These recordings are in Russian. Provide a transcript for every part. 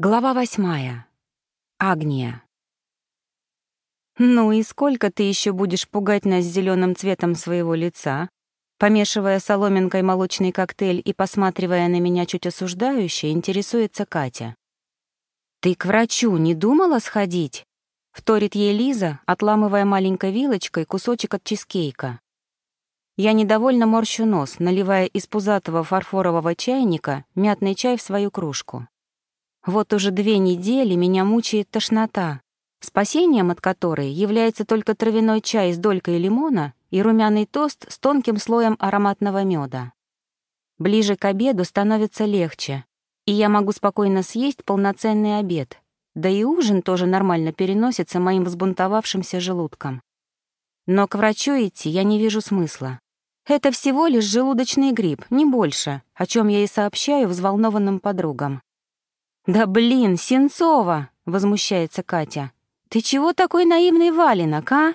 Глава восьмая. Агния. «Ну и сколько ты еще будешь пугать нас зеленым цветом своего лица?» Помешивая соломинкой молочный коктейль и посматривая на меня чуть осуждающе, интересуется Катя. «Ты к врачу не думала сходить?» — вторит ей Лиза, отламывая маленькой вилочкой кусочек от чизкейка. Я недовольно морщу нос, наливая из пузатого фарфорового чайника мятный чай в свою кружку. Вот уже две недели меня мучает тошнота, спасением от которой является только травяной чай с долькой лимона и румяный тост с тонким слоем ароматного меда. Ближе к обеду становится легче, и я могу спокойно съесть полноценный обед, да и ужин тоже нормально переносится моим взбунтовавшимся желудком. Но к врачу идти я не вижу смысла. Это всего лишь желудочный грипп, не больше, о чем я и сообщаю взволнованным подругам. «Да блин, Сенцова!» — возмущается Катя. «Ты чего такой наивный валенок, а?»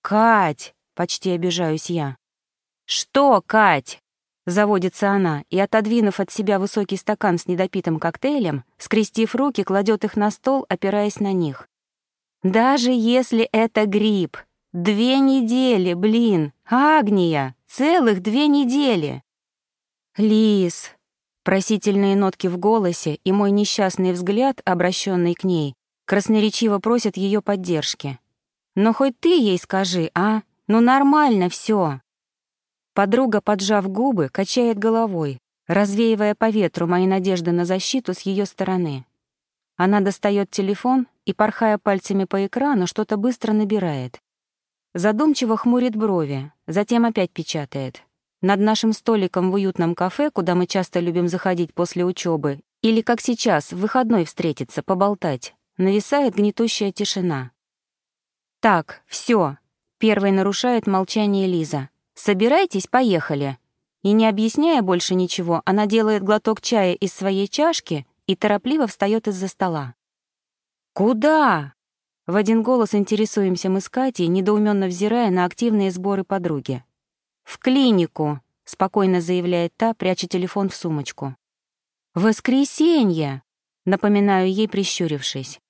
«Кать!» — почти обижаюсь я. «Что, Кать?» — заводится она и, отодвинув от себя высокий стакан с недопитым коктейлем, скрестив руки, кладет их на стол, опираясь на них. «Даже если это грипп, две недели, блин, Агния, целых две недели!» «Лис, Просительные нотки в голосе и мой несчастный взгляд, обращенный к ней, красноречиво просят ее поддержки. «Но хоть ты ей скажи, а? Ну нормально все. Подруга, поджав губы, качает головой, развеивая по ветру мои надежды на защиту с ее стороны. Она достает телефон и, порхая пальцами по экрану, что-то быстро набирает. Задумчиво хмурит брови, затем опять печатает. Над нашим столиком в уютном кафе, куда мы часто любим заходить после учебы, или, как сейчас, в выходной встретиться, поболтать, нависает гнетущая тишина. «Так, все. первой нарушает молчание Лиза. «Собирайтесь, поехали!» И не объясняя больше ничего, она делает глоток чая из своей чашки и торопливо встает из-за стола. «Куда?» В один голос интересуемся мы с Катей, недоуменно взирая на активные сборы подруги. «В клинику», — спокойно заявляет та, пряча телефон в сумочку. «Воскресенье», — напоминаю ей, прищурившись.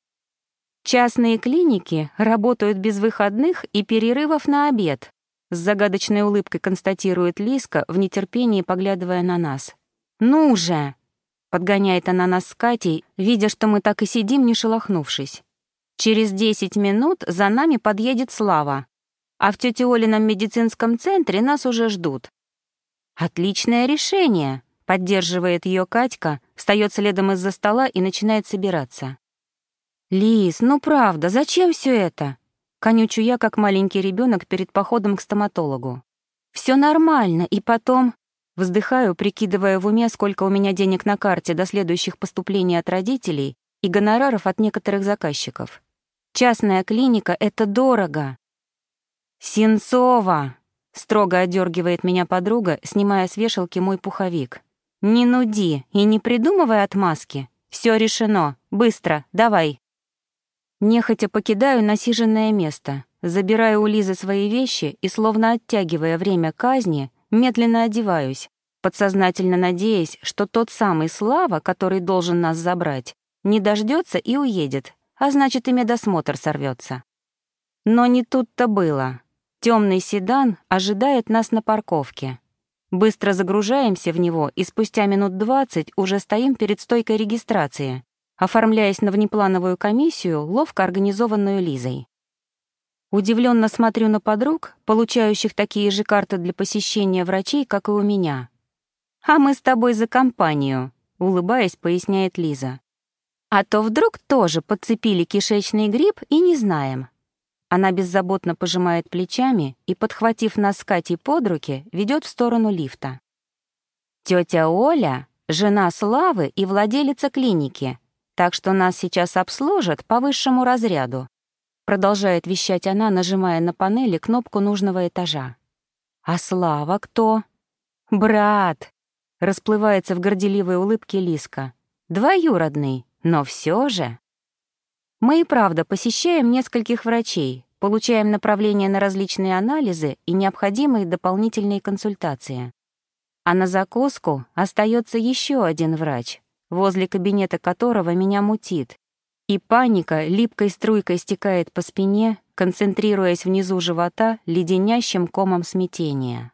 «Частные клиники работают без выходных и перерывов на обед», с загадочной улыбкой констатирует Лиска, в нетерпении поглядывая на нас. «Ну же!» — подгоняет она нас с Катей, видя, что мы так и сидим, не шелохнувшись. «Через десять минут за нами подъедет Слава а в тете Олином медицинском центре нас уже ждут. Отличное решение, поддерживает ее Катька, встает следом из-за стола и начинает собираться. Лис, ну правда, зачем все это? Конючу я, как маленький ребенок перед походом к стоматологу. Все нормально, и потом... Вздыхаю, прикидывая в уме, сколько у меня денег на карте до следующих поступлений от родителей и гонораров от некоторых заказчиков. Частная клиника — это дорого. «Сенцова!» — строго одергивает меня подруга, снимая с вешалки мой пуховик. «Не нуди и не придумывай отмазки. Все решено. Быстро, давай!» Нехотя покидаю насиженное место, забираю у Лизы свои вещи и, словно оттягивая время казни, медленно одеваюсь, подсознательно надеясь, что тот самый Слава, который должен нас забрать, не дождется и уедет, а значит и медосмотр сорвется. Но не тут-то было. Темный седан ожидает нас на парковке. Быстро загружаемся в него и спустя минут двадцать уже стоим перед стойкой регистрации, оформляясь на внеплановую комиссию, ловко организованную Лизой. Удивленно смотрю на подруг, получающих такие же карты для посещения врачей, как и у меня. «А мы с тобой за компанию», — улыбаясь, поясняет Лиза. «А то вдруг тоже подцепили кишечный грипп и не знаем. Она беззаботно пожимает плечами и, подхватив нас с Катей под руки, ведет в сторону лифта. Тетя Оля — жена Славы и владелица клиники, так что нас сейчас обслужат по высшему разряду. Продолжает вещать она, нажимая на панели кнопку нужного этажа. «А Слава кто?» «Брат!» — расплывается в горделивой улыбке Лиска. «Двоюродный, но все же...» Мы и правда посещаем нескольких врачей, получаем направления на различные анализы и необходимые дополнительные консультации. А на закуску остается еще один врач, возле кабинета которого меня мутит, и паника липкой струйкой стекает по спине, концентрируясь внизу живота леденящим комом смятения.